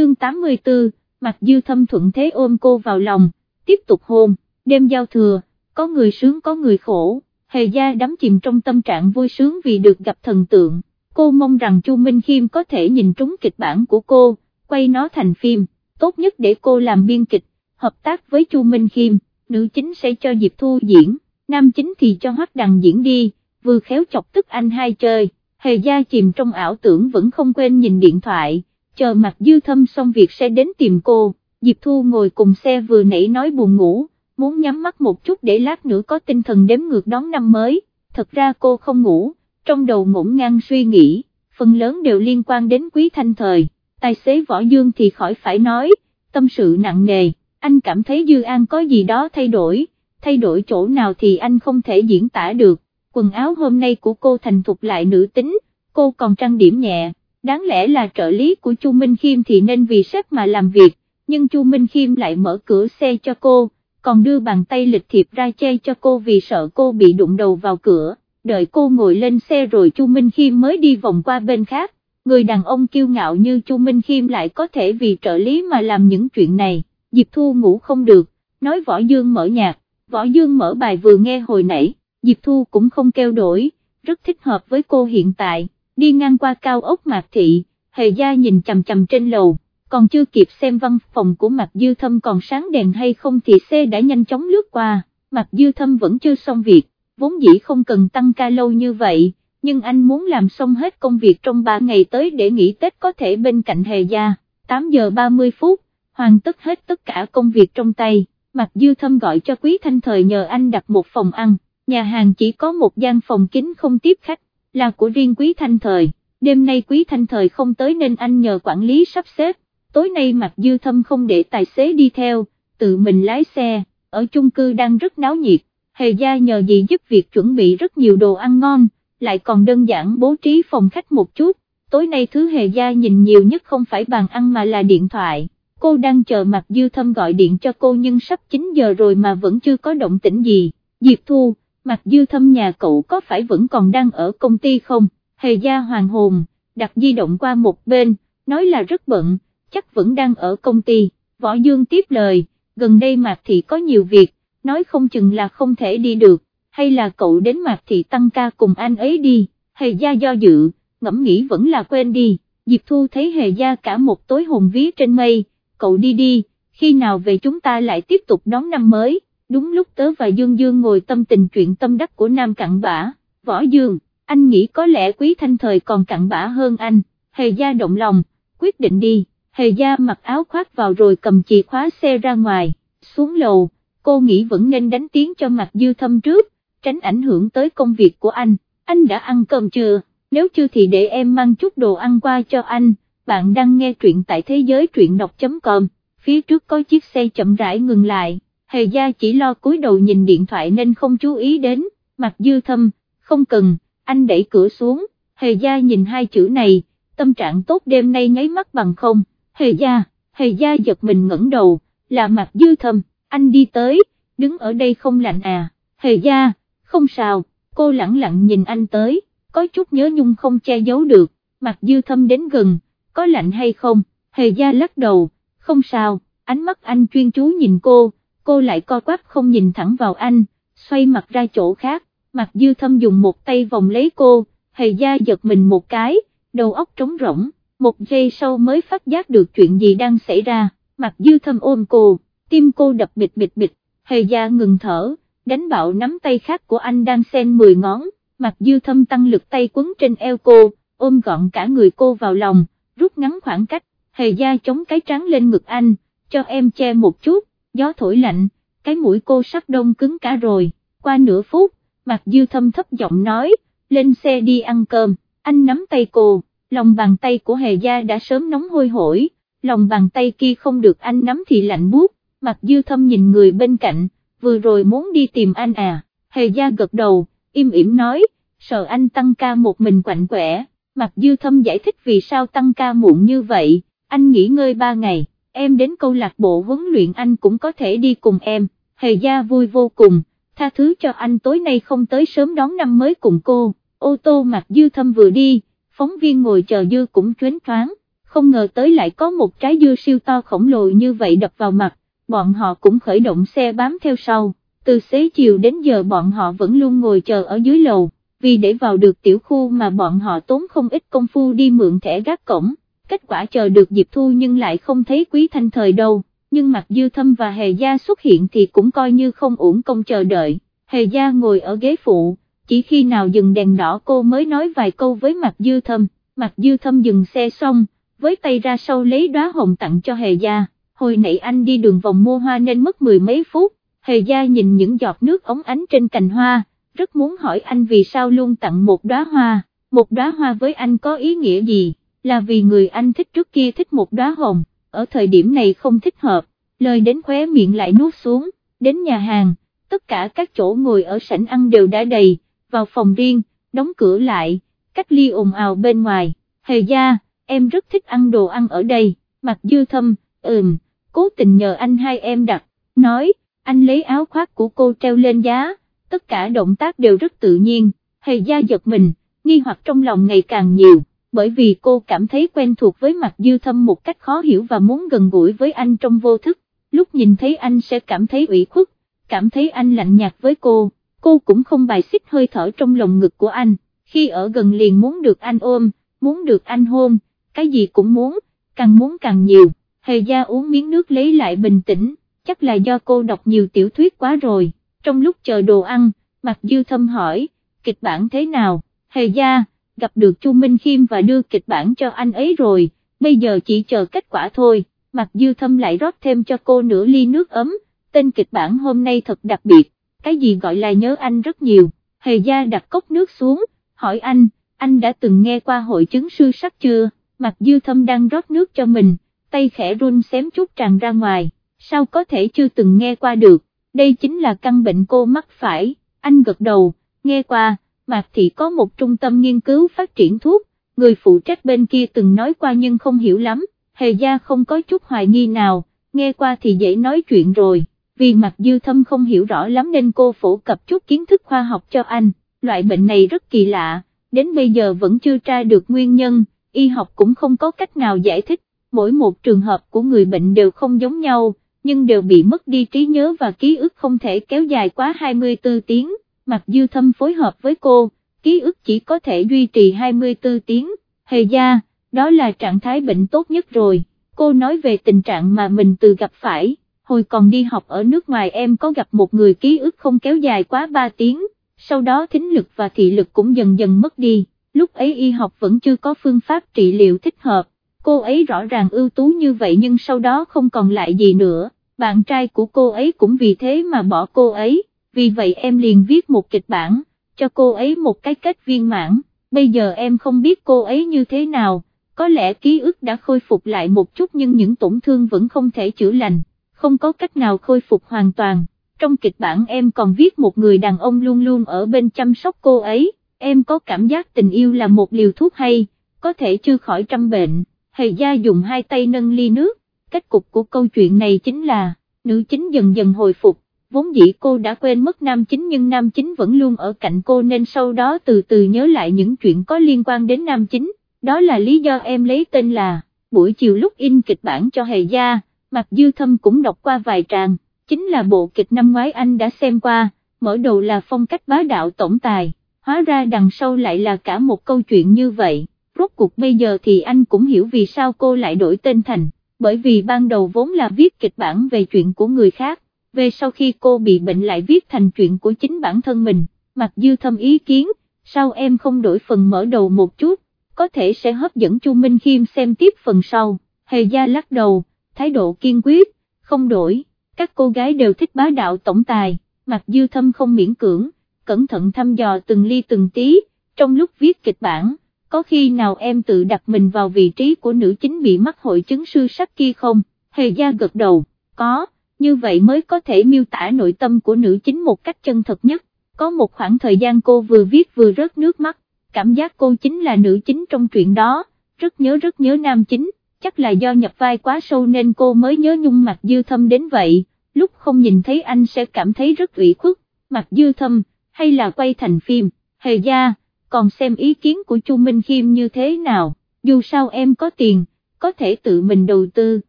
chương 84, mặt dư thâm thuận thế ôm cô vào lòng, tiếp tục hôn, đêm giao thừa, có người sướng có người khổ, hề gia đắm chìm trong tâm trạng vui sướng vì được gặp thần tượng, cô mong rằng Chu Minh Khiêm có thể nhìn trúng kịch bản của cô, quay nó thành phim, tốt nhất để cô làm biên kịch, hợp tác với Chu Minh Khiêm, nữ chính sẽ cho Diệp Thu diễn, nam chính thì cho Hoắc Đằng diễn đi, vừa khéo chọc tức anh hai chơi, hề gia chìm trong ảo tưởng vẫn không quên nhìn điện thoại, chờ mặt dư thâm xong việc sẽ đến tìm cô, Diệp Thu ngồi cùng xe vừa nãy nói buồn ngủ, muốn nhắm mắt một chút để lát nữa có tinh thần đếm ngược đón năm mới, thật ra cô không ngủ, trong đầu ngổn ngang suy nghĩ, phần lớn đều liên quan đến quý thanh thời, tài xế võ dương thì khỏi phải nói, tâm sự nặng nề, anh cảm thấy Dư An có gì đó thay đổi, thay đổi chỗ nào thì anh không thể diễn tả được, quần áo hôm nay của cô thành thục lại nữ tính, cô còn trang điểm nhẹ, đáng lẽ là trợ lý của Chu Minh Khiêm thì nên vì sếp mà làm việc, nhưng Chu Minh Khiêm lại mở cửa xe cho cô, còn đưa bàn tay lịch thiệp ra che cho cô vì sợ cô bị đụng đầu vào cửa, đợi cô ngồi lên xe rồi Chu Minh Khiêm mới đi vòng qua bên khác, người đàn ông kiêu ngạo như Chu Minh Khiêm lại có thể vì trợ lý mà làm những chuyện này, Diệp Thu ngủ không được, nói Võ Dương mở nhạc, Võ Dương mở bài vừa nghe hồi nãy, Diệp Thu cũng không kêu đổi, rất thích hợp với cô hiện tại, đi ngang qua cao ốc Mạc Thị, Hề Gia nhìn chầm chầm trên lầu còn chưa kịp xem văn phòng của Mạc Dư Thâm còn sáng đèn hay không thì xe đã nhanh chóng lướt qua, Mạc Dư Thâm vẫn chưa xong việc, vốn dĩ không cần tăng ca lâu như vậy, nhưng anh muốn làm xong hết công việc trong 3 ngày tới để nghỉ Tết có thể bên cạnh hề gia, 8 giờ 30 phút, hoàn tất hết tất cả công việc trong tay, Mạc Dư Thâm gọi cho Quý Thanh Thời nhờ anh đặt một phòng ăn, nhà hàng chỉ có một gian phòng kín không tiếp khách, là của riêng Quý Thanh Thời, đêm nay Quý Thanh Thời không tới nên anh nhờ quản lý sắp xếp. Tối nay Mạc Dư Thâm không để tài xế đi theo, tự mình lái xe, ở chung cư đang rất náo nhiệt, Hề Gia nhờ dì giúp việc chuẩn bị rất nhiều đồ ăn ngon, lại còn đơn giản bố trí phòng khách một chút, tối nay thứ Hề Gia nhìn nhiều nhất không phải bàn ăn mà là điện thoại, cô đang chờ Mạc Dư Thâm gọi điện cho cô nhưng sắp 9 giờ rồi mà vẫn chưa có động tĩnh gì, Diệp Thu, Mạc Dư Thâm nhà cậu có phải vẫn còn đang ở công ty không, Hề Gia hoàng hồn, đặt di động qua một bên, nói là rất bận chắc vẫn đang ở công ty, Võ Dương tiếp lời, gần đây Mạc Thị có nhiều việc, nói không chừng là không thể đi được, hay là cậu đến Mạc Thị tăng ca cùng anh ấy đi, hề gia do dự, ngẫm nghĩ vẫn là quên đi, Diệp Thu thấy hề gia cả một tối hồn ví trên mây, cậu đi đi, khi nào về chúng ta lại tiếp tục đón năm mới, đúng lúc tớ và Dương Dương ngồi tâm tình chuyện tâm đắc của Nam cặn bã, Võ Dương, anh nghĩ có lẽ quý thanh thời còn cặn bã hơn anh, hề gia động lòng, quyết định đi. Hề gia mặc áo khoác vào rồi cầm chìa khóa xe ra ngoài, xuống lầu, cô nghĩ vẫn nên đánh tiếng cho mặt dư thâm trước, tránh ảnh hưởng tới công việc của anh, anh đã ăn cơm chưa, nếu chưa thì để em mang chút đồ ăn qua cho anh, bạn đang nghe truyện tại thế giới truyện đọc.com, phía trước có chiếc xe chậm rãi ngừng lại, hề gia chỉ lo cúi đầu nhìn điện thoại nên không chú ý đến, mặt dư thâm, không cần, anh đẩy cửa xuống, hề gia nhìn hai chữ này, tâm trạng tốt đêm nay nháy mắt bằng không hề gia, hề gia giật mình ngẩng đầu, là mặt dư thâm, anh đi tới, đứng ở đây không lạnh à, hề gia, không sao, cô lặng lặng nhìn anh tới, có chút nhớ nhung không che giấu được, mặt dư thâm đến gần, có lạnh hay không, hề gia lắc đầu, không sao, ánh mắt anh chuyên chú nhìn cô, cô lại co quắp không nhìn thẳng vào anh, xoay mặt ra chỗ khác, mặt dư thâm dùng một tay vòng lấy cô, hề gia giật mình một cái, đầu óc trống rỗng một giây sau mới phát giác được chuyện gì đang xảy ra, mặt dư thâm ôm cô, tim cô đập bịch bịch bịch, hề gia ngừng thở, đánh bạo nắm tay khác của anh đang xen 10 ngón, mặt dư thâm tăng lực tay quấn trên eo cô, ôm gọn cả người cô vào lòng, rút ngắn khoảng cách, hề gia chống cái trắng lên ngực anh, cho em che một chút, gió thổi lạnh, cái mũi cô sắp đông cứng cả rồi, qua nửa phút, mặt dư thâm thấp giọng nói, lên xe đi ăn cơm, anh nắm tay cô lòng bàn tay của hề gia đã sớm nóng hôi hổi, lòng bàn tay kia không được anh nắm thì lạnh buốt, mặt dư thâm nhìn người bên cạnh, vừa rồi muốn đi tìm anh à, hề gia gật đầu, im ỉm nói, sợ anh tăng ca một mình quạnh quẻ, mặt dư thâm giải thích vì sao tăng ca muộn như vậy, anh nghỉ ngơi ba ngày, em đến câu lạc bộ huấn luyện anh cũng có thể đi cùng em, hề gia vui vô cùng, tha thứ cho anh tối nay không tới sớm đón năm mới cùng cô, ô tô mặt dư thâm vừa đi phóng viên ngồi chờ dư cũng chuyến thoáng, không ngờ tới lại có một trái dưa siêu to khổng lồ như vậy đập vào mặt, bọn họ cũng khởi động xe bám theo sau, từ xế chiều đến giờ bọn họ vẫn luôn ngồi chờ ở dưới lầu, vì để vào được tiểu khu mà bọn họ tốn không ít công phu đi mượn thẻ gác cổng, kết quả chờ được dịp Thu nhưng lại không thấy Quý Thanh Thời đâu, nhưng mặt Dư Thâm và Hề Gia xuất hiện thì cũng coi như không uổng công chờ đợi, Hề Gia ngồi ở ghế phụ, chỉ khi nào dừng đèn đỏ cô mới nói vài câu với mặt Dư Thâm, mặt Dư Thâm dừng xe xong, với tay ra sau lấy đóa hồng tặng cho Hề Gia, hồi nãy anh đi đường vòng mua hoa nên mất mười mấy phút, Hề Gia nhìn những giọt nước ống ánh trên cành hoa, rất muốn hỏi anh vì sao luôn tặng một đóa hoa, một đóa hoa với anh có ý nghĩa gì, là vì người anh thích trước kia thích một đóa hồng, ở thời điểm này không thích hợp, lời đến khóe miệng lại nuốt xuống, đến nhà hàng, tất cả các chỗ ngồi ở sảnh ăn đều đã đầy, vào phòng riêng, đóng cửa lại, cách ly ồn ào bên ngoài, Hề Gia, em rất thích ăn đồ ăn ở đây, mặt dư thâm, ừm, cố tình nhờ anh hai em đặt, nói, anh lấy áo khoác của cô treo lên giá, tất cả động tác đều rất tự nhiên, hề gia giật mình, nghi hoặc trong lòng ngày càng nhiều, bởi vì cô cảm thấy quen thuộc với mặt dư thâm một cách khó hiểu và muốn gần gũi với anh trong vô thức, lúc nhìn thấy anh sẽ cảm thấy ủy khuất, cảm thấy anh lạnh nhạt với cô, cô cũng không bài xích hơi thở trong lồng ngực của anh, khi ở gần liền muốn được anh ôm, muốn được anh hôn, cái gì cũng muốn, càng muốn càng nhiều, hề gia uống miếng nước lấy lại bình tĩnh, chắc là do cô đọc nhiều tiểu thuyết quá rồi, trong lúc chờ đồ ăn, mặt Dư Thâm hỏi, kịch bản thế nào, hề gia, gặp được Chu Minh Khiêm và đưa kịch bản cho anh ấy rồi, bây giờ chỉ chờ kết quả thôi, Mạc Dư Thâm lại rót thêm cho cô nửa ly nước ấm, tên kịch bản hôm nay thật đặc biệt, cái gì gọi là nhớ anh rất nhiều, hề gia đặt cốc nước xuống, hỏi anh, anh đã từng nghe qua hội chứng sư sắc chưa, Mạc Dư Thâm đang rót nước cho mình, tay khẽ run xém chút tràn ra ngoài sao có thể chưa từng nghe qua được, đây chính là căn bệnh cô mắc phải, anh gật đầu, nghe qua, Mạc Thị có một trung tâm nghiên cứu phát triển thuốc, người phụ trách bên kia từng nói qua nhưng không hiểu lắm, hề gia không có chút hoài nghi nào, nghe qua thì dễ nói chuyện rồi, vì Mạc Dư Thâm không hiểu rõ lắm nên cô phổ cập chút kiến thức khoa học cho anh, loại bệnh này rất kỳ lạ, đến bây giờ vẫn chưa tra được nguyên nhân, y học cũng không có cách nào giải thích, mỗi một trường hợp của người bệnh đều không giống nhau nhưng đều bị mất đi trí nhớ và ký ức không thể kéo dài quá 24 tiếng, mặc dư thâm phối hợp với cô, ký ức chỉ có thể duy trì 24 tiếng, hề gia, đó là trạng thái bệnh tốt nhất rồi, cô nói về tình trạng mà mình từ gặp phải, hồi còn đi học ở nước ngoài em có gặp một người ký ức không kéo dài quá 3 tiếng, sau đó thính lực và thị lực cũng dần dần mất đi, lúc ấy y học vẫn chưa có phương pháp trị liệu thích hợp. Cô ấy rõ ràng ưu tú như vậy nhưng sau đó không còn lại gì nữa, bạn trai của cô ấy cũng vì thế mà bỏ cô ấy, vì vậy em liền viết một kịch bản, cho cô ấy một cái kết viên mãn, bây giờ em không biết cô ấy như thế nào, có lẽ ký ức đã khôi phục lại một chút nhưng những tổn thương vẫn không thể chữa lành, không có cách nào khôi phục hoàn toàn. Trong kịch bản em còn viết một người đàn ông luôn luôn ở bên chăm sóc cô ấy, em có cảm giác tình yêu là một liều thuốc hay, có thể chưa khỏi trăm bệnh. Hề gia dùng hai tay nâng ly nước, kết cục của câu chuyện này chính là, nữ chính dần dần hồi phục, vốn dĩ cô đã quên mất nam chính nhưng nam chính vẫn luôn ở cạnh cô nên sau đó từ từ nhớ lại những chuyện có liên quan đến nam chính, đó là lý do em lấy tên là, buổi chiều lúc in kịch bản cho hề gia, Mạc Dư Thâm cũng đọc qua vài trang, chính là bộ kịch năm ngoái anh đã xem qua, mở đầu là phong cách bá đạo tổng tài, hóa ra đằng sau lại là cả một câu chuyện như vậy. Rốt cuộc bây giờ thì anh cũng hiểu vì sao cô lại đổi tên thành, bởi vì ban đầu vốn là viết kịch bản về chuyện của người khác, về sau khi cô bị bệnh lại viết thành chuyện của chính bản thân mình, mặc dư thâm ý kiến, sao em không đổi phần mở đầu một chút, có thể sẽ hấp dẫn Chu Minh Khiêm xem tiếp phần sau, hề gia lắc đầu, thái độ kiên quyết, không đổi, các cô gái đều thích bá đạo tổng tài, mặc dư thâm không miễn cưỡng, cẩn thận thăm dò từng ly từng tí, trong lúc viết kịch bản có khi nào em tự đặt mình vào vị trí của nữ chính bị mắc hội chứng sư sắc kia không, hề gia gật đầu, có, như vậy mới có thể miêu tả nội tâm của nữ chính một cách chân thật nhất, có một khoảng thời gian cô vừa viết vừa rớt nước mắt, cảm giác cô chính là nữ chính trong chuyện đó, rất nhớ rất nhớ nam chính, chắc là do nhập vai quá sâu nên cô mới nhớ nhung mặt dư thâm đến vậy, lúc không nhìn thấy anh sẽ cảm thấy rất ủy khuất, mặt dư thâm, hay là quay thành phim, hề gia còn xem ý kiến của Chu Minh Khiêm như thế nào, dù sao em có tiền, có thể tự mình đầu tư,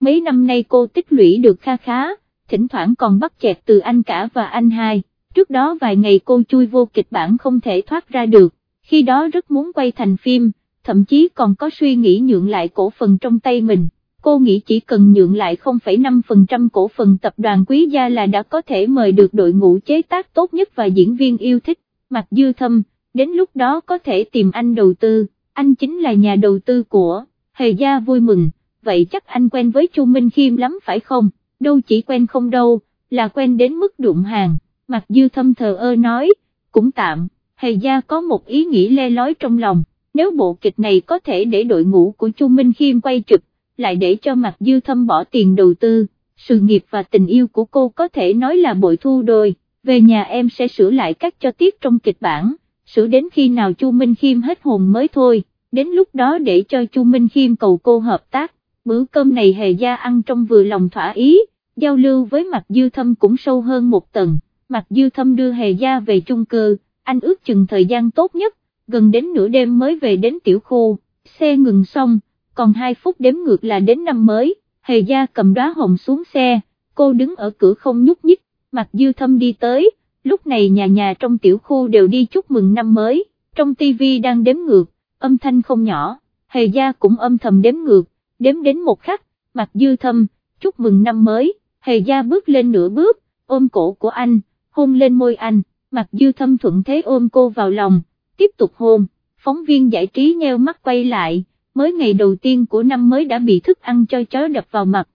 mấy năm nay cô tích lũy được kha khá, thỉnh thoảng còn bắt chẹt từ anh cả và anh hai, trước đó vài ngày cô chui vô kịch bản không thể thoát ra được, khi đó rất muốn quay thành phim, thậm chí còn có suy nghĩ nhượng lại cổ phần trong tay mình. Cô nghĩ chỉ cần nhượng lại 0,5% cổ phần tập đoàn quý gia là đã có thể mời được đội ngũ chế tác tốt nhất và diễn viên yêu thích, mặc dư thâm, đến lúc đó có thể tìm anh đầu tư, anh chính là nhà đầu tư của, hề gia vui mừng, vậy chắc anh quen với Chu Minh Khiêm lắm phải không, đâu chỉ quen không đâu, là quen đến mức đụng hàng, mặt dư thâm thờ ơ nói, cũng tạm, hề gia có một ý nghĩ le lói trong lòng, nếu bộ kịch này có thể để đội ngũ của Chu Minh Khiêm quay trực, lại để cho mặt dư thâm bỏ tiền đầu tư, sự nghiệp và tình yêu của cô có thể nói là bội thu đôi, về nhà em sẽ sửa lại các cho tiết trong kịch bản sửa đến khi nào Chu Minh Khiêm hết hồn mới thôi, đến lúc đó để cho Chu Minh Khiêm cầu cô hợp tác, bữa cơm này hề gia ăn trong vừa lòng thỏa ý, giao lưu với mặt Dư Thâm cũng sâu hơn một tầng, mặt Dư Thâm đưa hề gia về chung cư, anh ước chừng thời gian tốt nhất, gần đến nửa đêm mới về đến tiểu khu, xe ngừng xong, còn 2 phút đếm ngược là đến năm mới, hề gia cầm đóa hồng xuống xe, cô đứng ở cửa không nhúc nhích, mặt Dư Thâm đi tới, lúc này nhà nhà trong tiểu khu đều đi chúc mừng năm mới, trong tivi đang đếm ngược, âm thanh không nhỏ, hề gia cũng âm thầm đếm ngược, đếm đến một khắc, mặt dư thâm, chúc mừng năm mới, hề gia bước lên nửa bước, ôm cổ của anh, hôn lên môi anh, mặt dư thâm thuận thế ôm cô vào lòng, tiếp tục hôn, phóng viên giải trí nheo mắt quay lại, mới ngày đầu tiên của năm mới đã bị thức ăn cho chó đập vào mặt,